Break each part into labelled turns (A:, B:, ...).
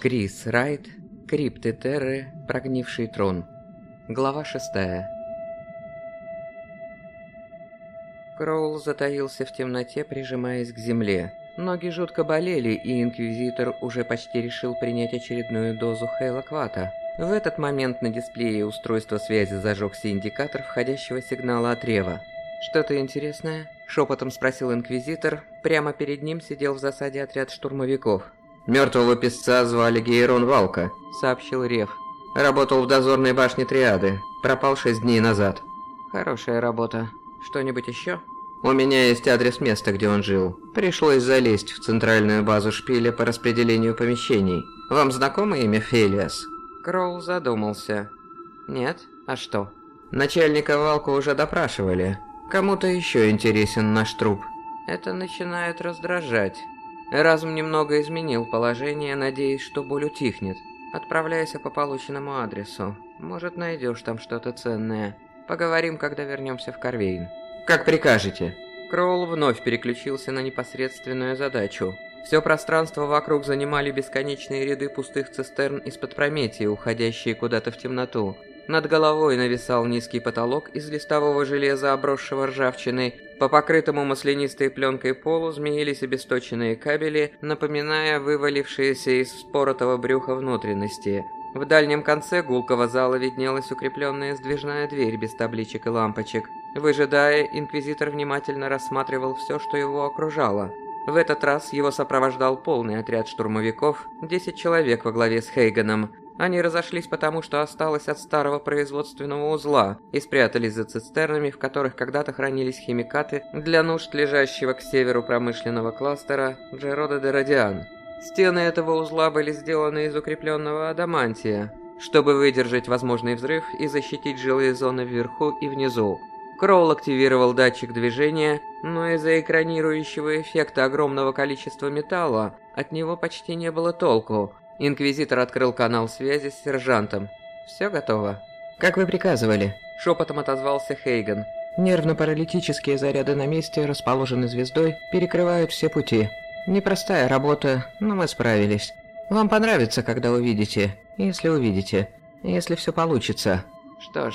A: Крис Райт, Крипты Терры, Прогнивший трон. Глава 6 Кроул затаился в темноте, прижимаясь к земле. Ноги жутко болели, и Инквизитор уже почти решил принять очередную дозу Хейлоквата. В этот момент на дисплее устройства связи зажегся индикатор входящего сигнала от Рева. «Что-то интересное?» – шепотом спросил Инквизитор. Прямо перед ним сидел в засаде отряд штурмовиков.
B: «Мертвого песца звали Гейрон Валка», – сообщил Рев. «Работал в дозорной башне Триады. Пропал шесть дней назад».
A: «Хорошая работа. Что-нибудь еще?»
B: «У меня есть адрес места, где он жил. Пришлось залезть в центральную базу шпиля по распределению помещений. Вам знакомо имя Фелиас?»
A: Кроул задумался. «Нет? А что?»
B: «Начальника Валку уже допрашивали. Кому-то еще интересен наш труп».
A: Это начинает раздражать. Разум немного изменил положение, надеясь, что боль утихнет. Отправляйся по полученному адресу. Может, найдешь там что-то ценное. Поговорим, когда вернемся в Корвейн.
B: Как прикажете.
A: Кроул вновь переключился на непосредственную задачу. Все пространство вокруг занимали бесконечные ряды пустых цистерн из-под Прометия, уходящие куда-то в темноту. Над головой нависал низкий потолок из листового железа, обросшего ржавчиной. По покрытому маслянистой пленкой полу змеились обесточенные кабели, напоминая вывалившиеся из споротого брюха внутренности. В дальнем конце гулкого зала виднелась укрепленная сдвижная дверь без табличек и лампочек. Выжидая, Инквизитор внимательно рассматривал все, что его окружало. В этот раз его сопровождал полный отряд штурмовиков, 10 человек во главе с Хейганом. Они разошлись потому, что осталось от старого производственного узла и спрятались за цистернами, в которых когда-то хранились химикаты для нужд лежащего к северу промышленного кластера Джерода де Радиан. Стены этого узла были сделаны из укрепленного адамантия, чтобы выдержать возможный взрыв и защитить жилые зоны вверху и внизу. Кроул активировал датчик движения, но из-за экранирующего эффекта огромного количества металла от него почти не было толку, Инквизитор открыл канал связи с сержантом. «Все готово?»
B: «Как вы приказывали?»
A: Шепотом отозвался Хейган.
B: «Нервно-паралитические заряды на месте, расположены звездой, перекрывают все пути. Непростая работа, но мы справились. Вам понравится, когда увидите, если увидите, если все получится».
A: «Что ж,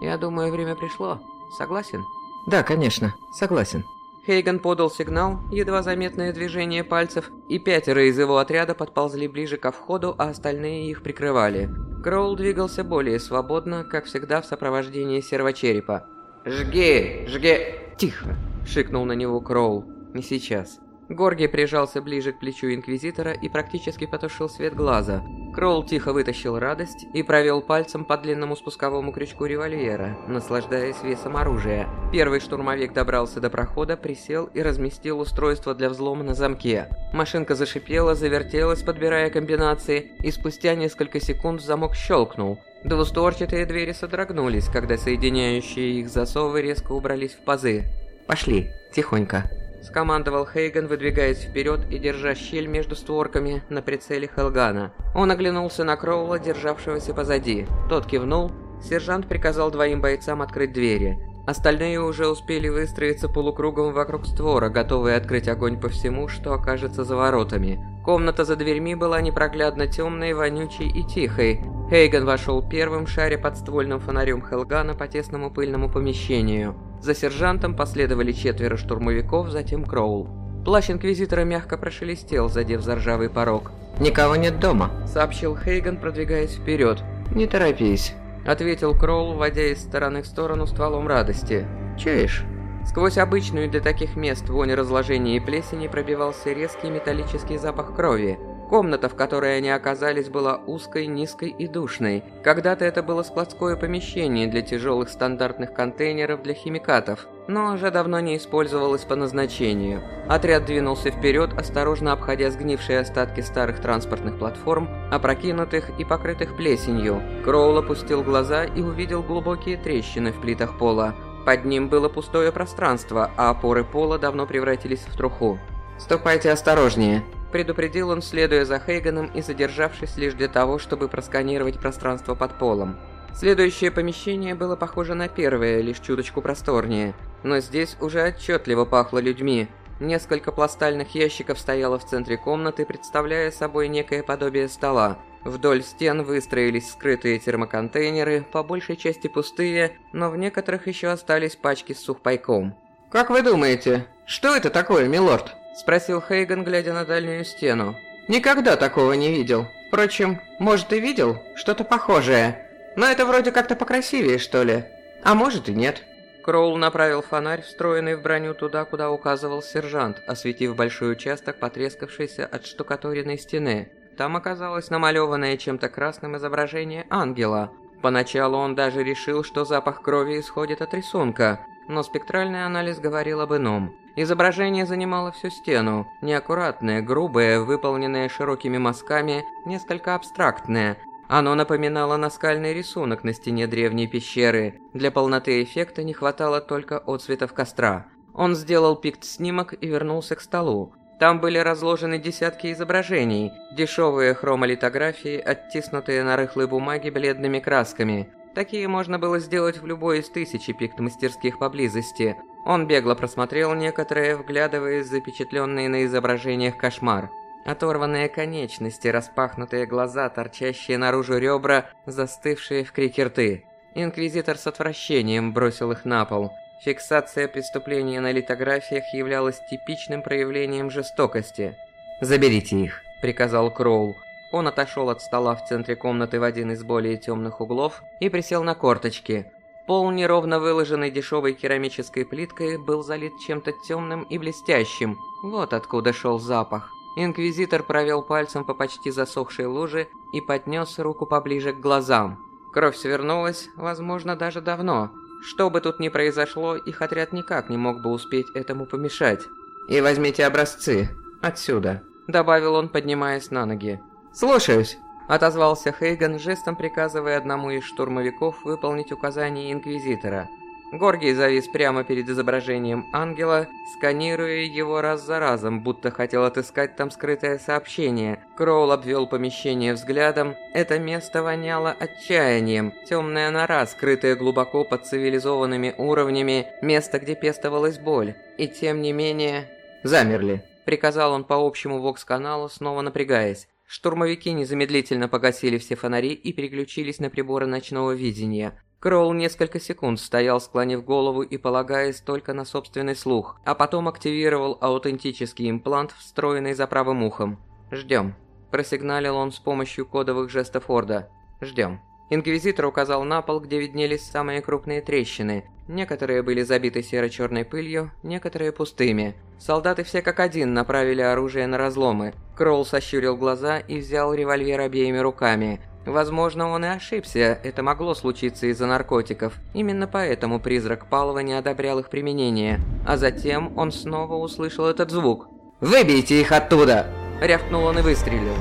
A: я думаю, время пришло. Согласен?»
B: «Да, конечно, согласен».
A: Хейган подал сигнал, едва заметное движение пальцев, и пятеро из его отряда подползли ближе ко входу, а остальные их прикрывали. Кроул двигался более свободно, как всегда в сопровождении сервочерепа. «Жги! Жги!» «Тихо!» – шикнул на него Кроул. «Не сейчас». Горгий прижался ближе к плечу Инквизитора и практически потушил свет глаза. Кролл тихо вытащил радость и провел пальцем по длинному спусковому крючку револьвера, наслаждаясь весом оружия. Первый штурмовик добрался до прохода, присел и разместил устройство для взлома на замке. Машинка зашипела, завертелась, подбирая комбинации, и спустя несколько секунд замок щелкнул. Двустворчатые двери содрогнулись, когда соединяющие их засовы резко убрались в пазы. «Пошли, тихонько», скомандовал Хейган, выдвигаясь вперед и держа щель между створками на прицеле Хелгана. Он оглянулся на Кроула, державшегося позади. Тот кивнул. Сержант приказал двоим бойцам открыть двери. Остальные уже успели выстроиться полукругом вокруг створа, готовые открыть огонь по всему, что окажется за воротами. Комната за дверьми была непроглядно темной, вонючей и тихой. Хейган вошел первым, шаря подствольным фонарем Хелгана по тесному пыльному помещению. За сержантом последовали четверо штурмовиков, затем Кроул. Плащ Инквизитора мягко прошелестел, задев за ржавый порог.
B: «Никого нет дома», —
A: сообщил Хейган, продвигаясь вперед.
B: «Не торопись», —
A: ответил Кроул, водя из стороны в сторону стволом радости.
B: «Чуешь?»
A: Сквозь обычную для таких мест вонь разложения и плесени пробивался резкий металлический запах крови. Комната, в которой они оказались, была узкой, низкой и душной. Когда-то это было складское помещение для тяжелых стандартных контейнеров для химикатов, но уже давно не использовалось по назначению. Отряд двинулся вперед, осторожно обходя сгнившие остатки старых транспортных платформ, опрокинутых и покрытых плесенью. Кроул опустил глаза и увидел глубокие трещины в плитах пола. Под ним было пустое пространство, а опоры пола давно превратились в труху.
B: «Ступайте осторожнее»,
A: Предупредил он, следуя за Хейганом и задержавшись лишь для того, чтобы просканировать пространство под полом. Следующее помещение было похоже на первое, лишь чуточку просторнее. Но здесь уже отчетливо пахло людьми. Несколько пластальных ящиков стояло в центре комнаты, представляя собой некое подобие стола. Вдоль стен выстроились скрытые термоконтейнеры, по большей части пустые, но в некоторых еще остались пачки с сухпайком.
B: «Как вы думаете, что это такое, милорд?»
A: – спросил Хейган, глядя на дальнюю стену.
B: «Никогда такого не видел. Впрочем, может и видел, что-то похожее. Но это вроде как-то покрасивее, что ли. А может и нет».
A: Кроул направил фонарь, встроенный в броню, туда, куда указывал сержант, осветив большой участок потрескавшейся от штукатуренной стены. Там оказалось намалеванное чем-то красным изображение ангела. Поначалу он даже решил, что запах крови исходит от рисунка, но спектральный анализ говорил об ином. Изображение занимало всю стену, неаккуратное, грубое, выполненное широкими мазками, несколько абстрактное, оно напоминало наскальный рисунок на стене древней пещеры. Для полноты эффекта не хватало только отцветов костра. Он сделал пикт-снимок и вернулся к столу. Там были разложены десятки изображений, дешевые хромолитографии, оттиснутые на рыхлой бумаге бледными красками. Такие можно было сделать в любой из тысячи пикт-мастерских поблизости. Он бегло просмотрел некоторые, вглядываясь запечатленные на изображениях кошмар. Оторванные конечности, распахнутые глаза, торчащие наружу ребра, застывшие в крике рты. Инквизитор с отвращением бросил их на пол. Фиксация преступления на литографиях являлась типичным проявлением жестокости. «Заберите их», — приказал Кроул. Он отошел от стола в центре комнаты в один из более темных углов и присел на корточки. Пол, неровно выложенный дешевой керамической плиткой, был залит чем-то темным и блестящим. Вот откуда шел запах. Инквизитор провел пальцем по почти засохшей луже и поднес руку поближе к глазам. Кровь свернулась, возможно, даже давно. Что бы тут ни произошло, их отряд никак не мог бы успеть этому помешать.
B: «И возьмите образцы. Отсюда», —
A: добавил он, поднимаясь на ноги.
B: «Слушаюсь», —
A: отозвался Хейган, жестом приказывая одному из штурмовиков выполнить указание Инквизитора — Горгий завис прямо перед изображением ангела, сканируя его раз за разом, будто хотел отыскать там скрытое сообщение. Кроул обвел помещение взглядом. Это место воняло отчаянием. Темная нора, скрытая глубоко под цивилизованными уровнями, место, где пестовалась боль. И тем не менее...
B: «Замерли», —
A: приказал он по общему вокс-каналу, снова напрягаясь. Штурмовики незамедлительно погасили все фонари и переключились на приборы ночного видения. Кроул несколько секунд стоял, склонив голову и полагаясь только на собственный слух, а потом активировал аутентический имплант, встроенный за правым ухом. «Ждем», – просигналил он с помощью кодовых жестов Орда. «Ждем». Инквизитор указал на пол, где виднелись самые крупные трещины. Некоторые были забиты серо-черной пылью, некоторые пустыми. Солдаты все как один направили оружие на разломы. Кроул сощурил глаза и взял револьвер обеими руками – Возможно, он и ошибся, это могло случиться из-за наркотиков. Именно поэтому призрак Палова не одобрял их применение. А затем он снова услышал этот звук.
B: «Выбейте их оттуда!»
A: Рявкнул он и выстрелил.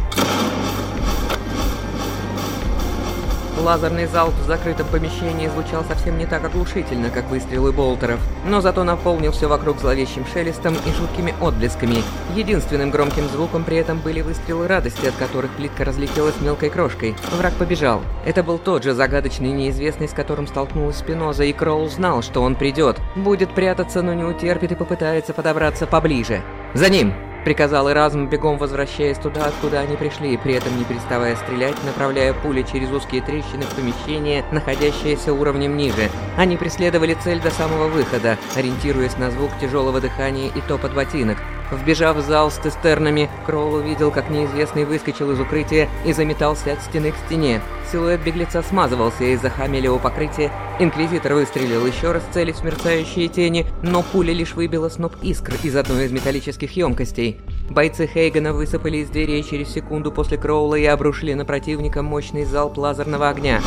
A: Лазерный залп в закрытом помещении звучал совсем не так оглушительно, как выстрелы болтеров, но зато наполнил все вокруг зловещим шелестом и жуткими отблесками. Единственным громким звуком при этом были выстрелы радости, от которых плитка разлетелась мелкой крошкой. Враг побежал. Это был тот же загадочный неизвестный, с которым столкнулась Спиноза, и Кроул знал, что он придет. Будет прятаться, но не утерпит и попытается подобраться поближе. «За ним!» Приказал Эразм, бегом возвращаясь туда, откуда они пришли, при этом не переставая стрелять, направляя пули через узкие трещины в помещение, находящееся уровнем ниже. Они преследовали цель до самого выхода, ориентируясь на звук тяжелого дыхания и топот ботинок. Вбежав в зал с тестернами, Кроул увидел, как неизвестный выскочил из укрытия и заметался от стены к стене. Силуэт беглеца смазывался из-за хамелевого покрытия. Инквизитор выстрелил еще раз, целясь в мерцающие тени, но пуля лишь выбила сноп искр из одной из металлических емкостей. Бойцы Хейгана высыпали из дверей через секунду после Кроула и обрушили на противника мощный залп лазерного огня.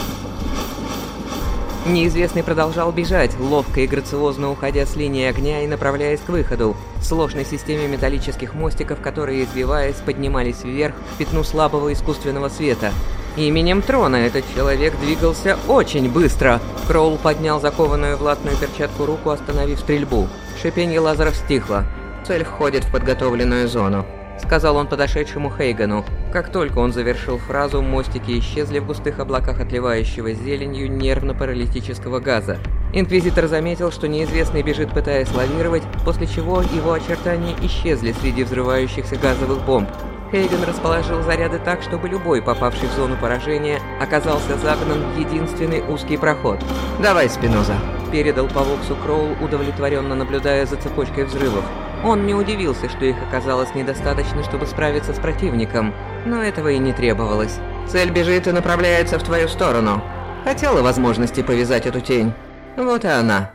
A: Неизвестный продолжал бежать, ловко и грациозно уходя с линии огня и направляясь к выходу, сложной системе металлических мостиков, которые, извиваясь, поднимались вверх к пятну слабого искусственного света. Именем Трона этот человек двигался очень быстро. Кроул поднял закованную в латную перчатку руку, остановив стрельбу. Шипение лазеров стихло.
B: Цель входит в подготовленную зону.
A: — сказал он подошедшему Хейгану. Как только он завершил фразу, мостики исчезли в густых облаках отливающего зеленью нервно-паралитического газа. Инквизитор заметил, что неизвестный бежит, пытаясь лавировать, после чего его очертания исчезли среди взрывающихся газовых бомб. Хейген расположил заряды так, чтобы любой, попавший в зону поражения, оказался загнан в единственный узкий проход.
B: «Давай, Спиноза», —
A: передал по Воксу Кроул, удовлетворенно наблюдая за цепочкой взрывов. Он не удивился, что их оказалось недостаточно, чтобы справиться с противником, но этого и не требовалось.
B: «Цель бежит и направляется в твою сторону. Хотела возможности повязать эту тень». Вот и она.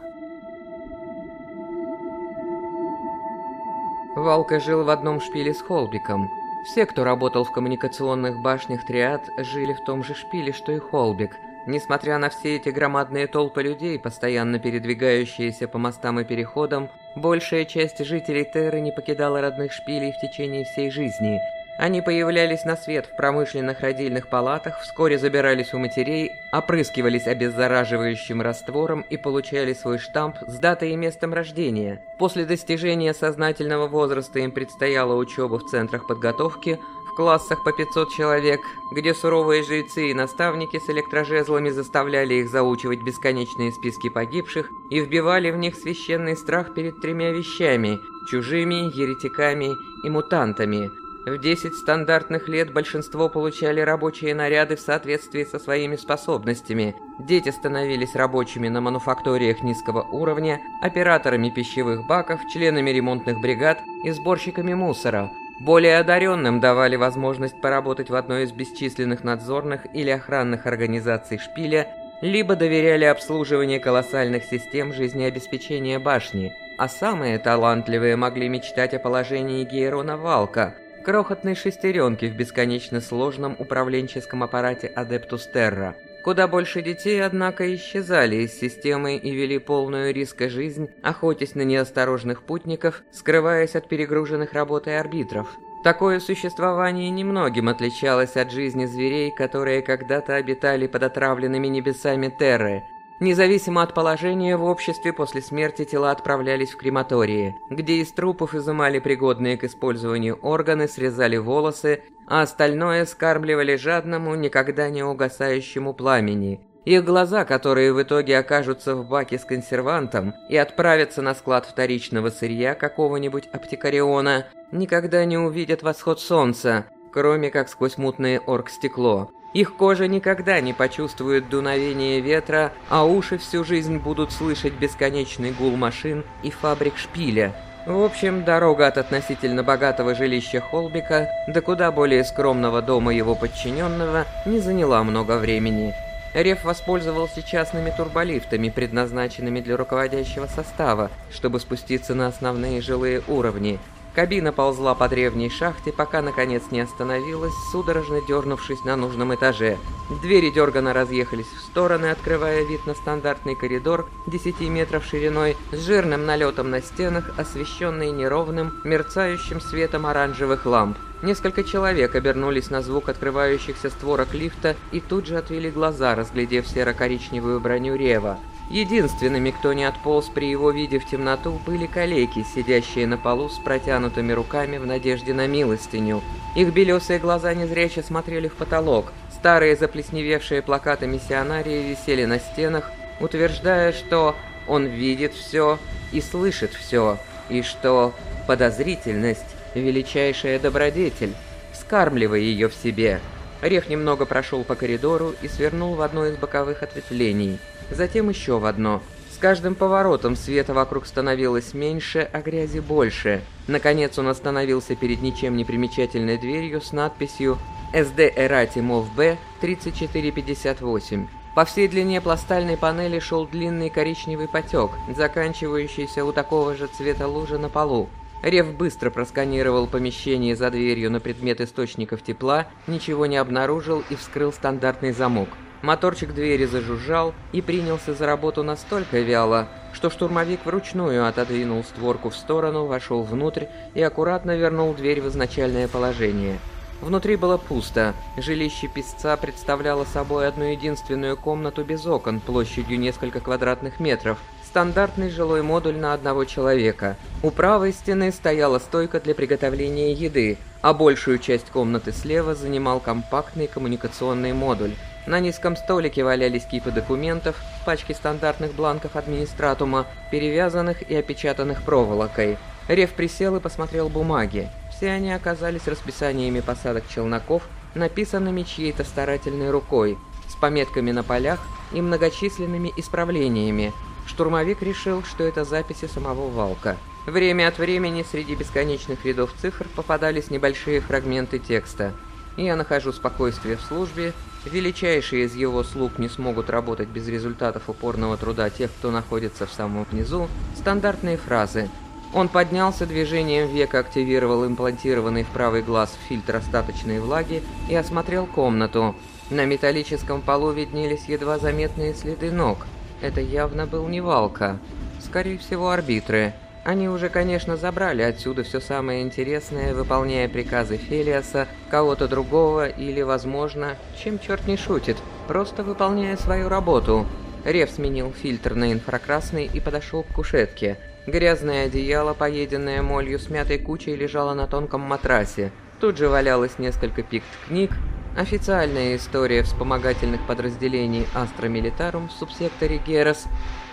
A: Валка жил в одном шпиле с Холбиком. Все, кто работал в коммуникационных башнях Триад, жили в том же шпиле, что и Холбик. Несмотря на все эти громадные толпы людей, постоянно передвигающиеся по мостам и переходам, большая часть жителей Терры не покидала родных шпилей в течение всей жизни – они появлялись на свет в промышленных родильных палатах, вскоре забирались у матерей, опрыскивались обеззараживающим раствором и получали свой штамп с датой и местом рождения. После достижения сознательного возраста им предстояла учеба в центрах подготовки, классах по 500 человек, где суровые жрецы и наставники с электрожезлами заставляли их заучивать бесконечные списки погибших и вбивали в них священный страх перед тремя вещами – чужими, еретиками и мутантами – в 10 стандартных лет большинство получали рабочие наряды в соответствии со своими способностями. Дети становились рабочими на мануфакториях низкого уровня, операторами пищевых баков, членами ремонтных бригад и сборщиками мусора. Более одаренным давали возможность поработать в одной из бесчисленных надзорных или охранных организаций шпиля, либо доверяли обслуживание колоссальных систем жизнеобеспечения башни, а самые талантливые могли мечтать о положении Гейрона Валка – крохотной шестеренки в бесконечно сложном управленческом аппарате Adeptus Terra. Куда больше детей, однако, исчезали из системы и вели полную риска жизнь, охотясь на неосторожных путников, скрываясь от перегруженных работой арбитров. Такое существование немногим отличалось от жизни зверей, которые когда-то обитали под отравленными небесами Терры, Независимо от положения в обществе, после смерти тела отправлялись в крематории, где из трупов изымали пригодные к использованию органы, срезали волосы, а остальное скармливали жадному, никогда не угасающему пламени. Их глаза, которые в итоге окажутся в баке с консервантом и отправятся на склад вторичного сырья какого-нибудь аптекариона, никогда не увидят восход солнца, кроме как сквозь мутное оргстекло. Их кожа никогда не почувствует дуновение ветра, а уши всю жизнь будут слышать бесконечный гул машин и фабрик шпиля. В общем, дорога от относительно богатого жилища Холбика до куда более скромного дома его подчиненного не заняла много времени. Реф воспользовался частными турболифтами, предназначенными для руководящего состава, чтобы спуститься на основные жилые уровни, Кабина ползла по древней шахте, пока наконец не остановилась, судорожно дернувшись на нужном этаже. Двери дергано разъехались в стороны, открывая вид на стандартный коридор 10 метров шириной, с жирным налетом на стенах, освещенный неровным, мерцающим светом оранжевых ламп. Несколько человек обернулись на звук открывающихся створок лифта и тут же отвели глаза, разглядев серо-коричневую броню Рева. Единственными, кто не отполз при его виде в темноту, были калеки, сидящие на полу с протянутыми руками в надежде на милостыню. Их белесые глаза незряче смотрели в потолок. Старые заплесневевшие плакаты миссионарии висели на стенах, утверждая, что он видит все и слышит все, и что подозрительность – величайшая добродетель, скармливая ее в себе. Рех немного прошел по коридору и свернул в одно из боковых ответвлений – затем еще в одно. С каждым поворотом света вокруг становилось меньше, а грязи больше. Наконец он остановился перед ничем не примечательной дверью с надписью «СД Эрати МОВ Б 3458». По всей длине пластальной панели шел длинный коричневый потек, заканчивающийся у такого же цвета лужи на полу. Рев быстро просканировал помещение за дверью на предмет источников тепла, ничего не обнаружил и вскрыл стандартный замок. Моторчик двери зажужжал и принялся за работу настолько вяло, что штурмовик вручную отодвинул створку в сторону, вошел внутрь и аккуратно вернул дверь в изначальное положение. Внутри было пусто. Жилище песца представляло собой одну единственную комнату без окон, площадью несколько квадратных метров. Стандартный жилой модуль на одного человека. У правой стены стояла стойка для приготовления еды, а большую часть комнаты слева занимал компактный коммуникационный модуль. На низком столике валялись кипы документов, пачки стандартных бланков администратума, перевязанных и опечатанных проволокой. Рев присел и посмотрел бумаги. Все они оказались расписаниями посадок челноков, написанными чьей-то старательной рукой, с пометками на полях и многочисленными исправлениями. Штурмовик решил, что это записи самого Валка. Время от времени среди бесконечных рядов цифр попадались небольшие фрагменты текста. Я нахожу спокойствие в службе, величайшие из его слуг не смогут работать без результатов упорного труда тех, кто находится в самом низу, стандартные фразы. Он поднялся движением века, активировал имплантированный в правый глаз фильтр остаточной влаги и осмотрел комнату. На металлическом полу виднелись едва заметные следы ног. Это явно был не Валка. Скорее всего, арбитры. Они уже, конечно, забрали отсюда все самое интересное, выполняя приказы Фелиаса, кого-то другого или, возможно, чем черт не шутит, просто выполняя свою работу. Рев сменил фильтр на инфракрасный и подошел к кушетке. Грязное одеяло, поеденное молью с мятой кучей, лежало на тонком матрасе. Тут же валялось несколько пикт книг, Официальная история вспомогательных подразделений Астра Милитарум в субсекторе Герос,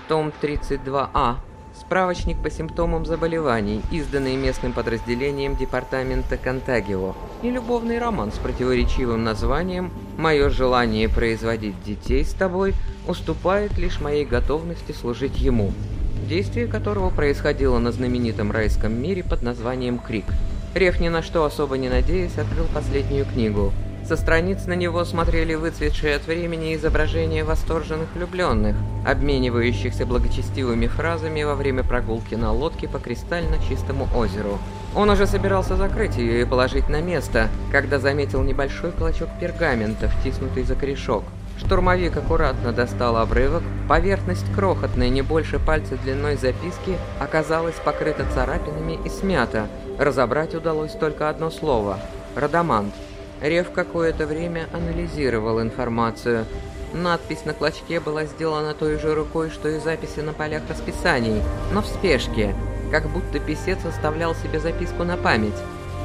A: том 32А, справочник по симптомам заболеваний, изданный местным подразделением департамента Контагио, и любовный роман с противоречивым названием «Мое желание производить детей с тобой уступает лишь моей готовности служить ему», действие которого происходило на знаменитом райском мире под названием Крик. Реф ни на что особо не надеясь открыл последнюю книгу – со страниц на него смотрели выцветшие от времени изображения восторженных влюбленных, обменивающихся благочестивыми фразами во время прогулки на лодке по кристально чистому озеру. Он уже собирался закрыть ее и положить на место, когда заметил небольшой клочок пергамента, втиснутый за корешок. Штурмовик аккуратно достал обрывок, поверхность крохотной, не больше пальца длиной записки, оказалась покрыта царапинами и смята. Разобрать удалось только одно слово – «Радамант». Рев какое-то время анализировал информацию. Надпись на клочке была сделана той же рукой, что и записи на полях расписаний, но в спешке, как будто писец оставлял себе записку на память.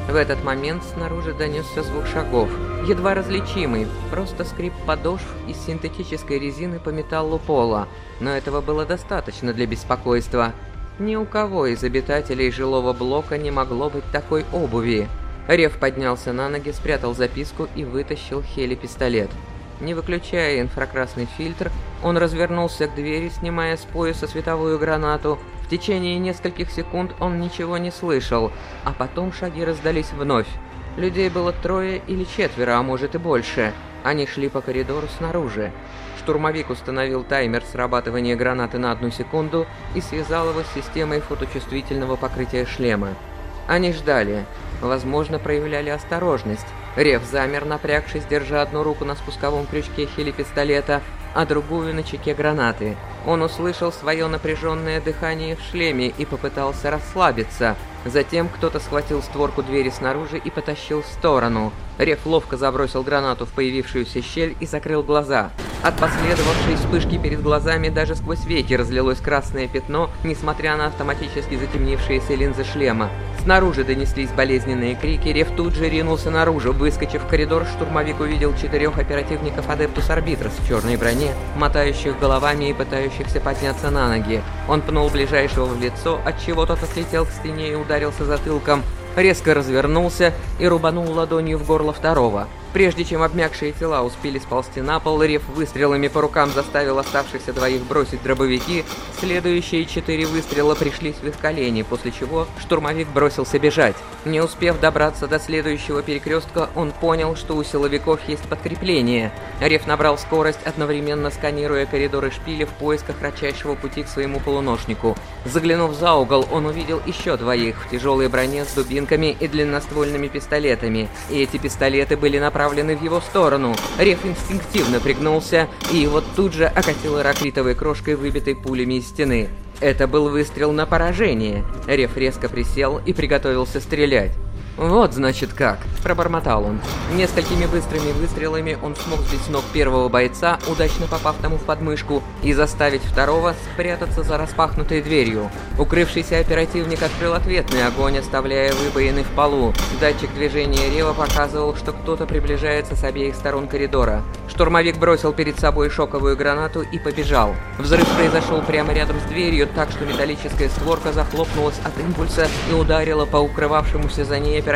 A: В этот момент снаружи донесся звук шагов, едва различимый, просто скрип подошв из синтетической резины по металлу пола, но этого было достаточно для беспокойства. Ни у кого из обитателей жилого блока не могло быть такой обуви. Рев поднялся на ноги, спрятал записку и вытащил хели-пистолет. Не выключая инфракрасный фильтр, он развернулся к двери, снимая с пояса световую гранату. В течение нескольких секунд он ничего не слышал, а потом шаги раздались вновь. Людей было трое или четверо, а может и больше. Они шли по коридору снаружи. Штурмовик установил таймер срабатывания гранаты на одну секунду и связал его с системой фоточувствительного покрытия шлема. Они ждали. Возможно, проявляли осторожность. Рев замер, напрягшись, держа одну руку на спусковом крючке хели-пистолета, а другую на чеке гранаты. Он услышал свое напряженное дыхание в шлеме и попытался расслабиться. Затем кто-то схватил створку двери снаружи и потащил в сторону. Рев ловко забросил гранату в появившуюся щель и закрыл глаза. От последовавшей вспышки перед глазами даже сквозь веки разлилось красное пятно, несмотря на автоматически затемнившиеся линзы шлема. Снаружи донеслись болезненные крики, Рев тут же ринулся наружу. Выскочив в коридор, штурмовик увидел четырех оперативников Адептус Арбитрос в черной броне, мотающих головами и пытающихся подняться на ноги. Он пнул ближайшего в лицо, отчего тот отлетел к стене и ударился затылком, резко развернулся и рубанул ладонью в горло второго. Прежде чем обмякшие тела успели сползти на пол, Рев выстрелами по рукам заставил оставшихся двоих бросить дробовики. Следующие четыре выстрела пришлись в их колени, после чего штурмовик бросился бежать. Не успев добраться до следующего перекрестка, он понял, что у силовиков есть подкрепление. Рев набрал скорость, одновременно сканируя коридоры шпиля в поисках кратчайшего пути к своему полуношнику. Заглянув за угол, он увидел еще двоих в тяжелой броне с дубинками и длинноствольными пистолетами. И эти пистолеты были направлены направлены в его сторону. Реф инстинктивно пригнулся, и его тут же окатило ракритовой крошкой, выбитой пулями из стены. Это был выстрел на поражение. Реф резко присел и приготовился стрелять. «Вот, значит, как!» – пробормотал он. Несколькими быстрыми выстрелами он смог сбить с ног первого бойца, удачно попав тому в подмышку, и заставить второго спрятаться за распахнутой дверью. Укрывшийся оперативник открыл ответный огонь, оставляя выбоины в полу. Датчик движения Рева показывал, что кто-то приближается с обеих сторон коридора. Штурмовик бросил перед собой шоковую гранату и побежал. Взрыв произошел прямо рядом с дверью, так что металлическая створка захлопнулась от импульса и ударила по укрывавшемуся за ней оперативнику.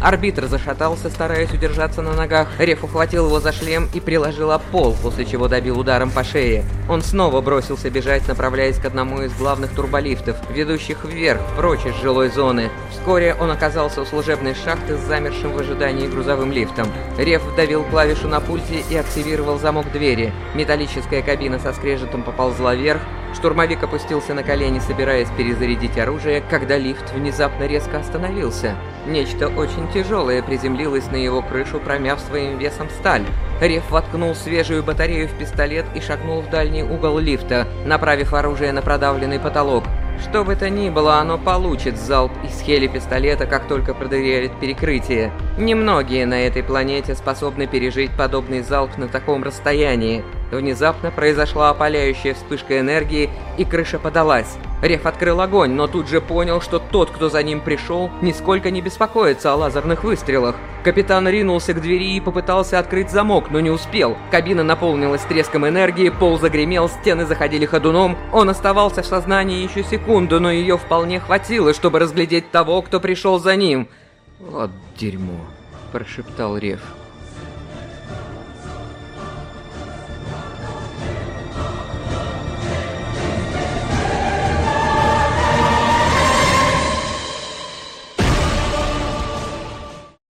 A: Арбитр зашатался, стараясь удержаться на ногах. Реф ухватил его за шлем и приложил об пол, после чего добил ударом по шее. Он снова бросился бежать, направляясь к одному из главных турболифтов, ведущих вверх, прочь из жилой зоны. Вскоре он оказался у служебной шахты с замершим в ожидании грузовым лифтом. Реф вдавил клавишу на пульте и активировал замок двери. Металлическая кабина со скрежетом поползла вверх, Штурмовик опустился на колени, собираясь перезарядить оружие, когда лифт внезапно резко остановился. Нечто очень тяжелое приземлилось на его крышу, промяв своим весом сталь. Реф воткнул свежую батарею в пистолет и шагнул в дальний угол лифта, направив оружие на продавленный потолок. Что бы то ни было, оно получит залп из хели-пистолета, как только продырявит перекрытие. Немногие на этой планете способны пережить подобный залп на таком расстоянии. Внезапно произошла опаляющая вспышка энергии, и крыша подалась. Реф открыл огонь, но тут же понял, что тот, кто за ним пришел, нисколько не беспокоится о лазерных выстрелах. Капитан ринулся к двери и попытался открыть замок, но не успел. Кабина наполнилась треском энергии, пол загремел, стены заходили ходуном. Он оставался в сознании еще секунду, но ее вполне хватило, чтобы разглядеть того, кто пришел за ним. «Вот дерьмо», – прошептал Реф.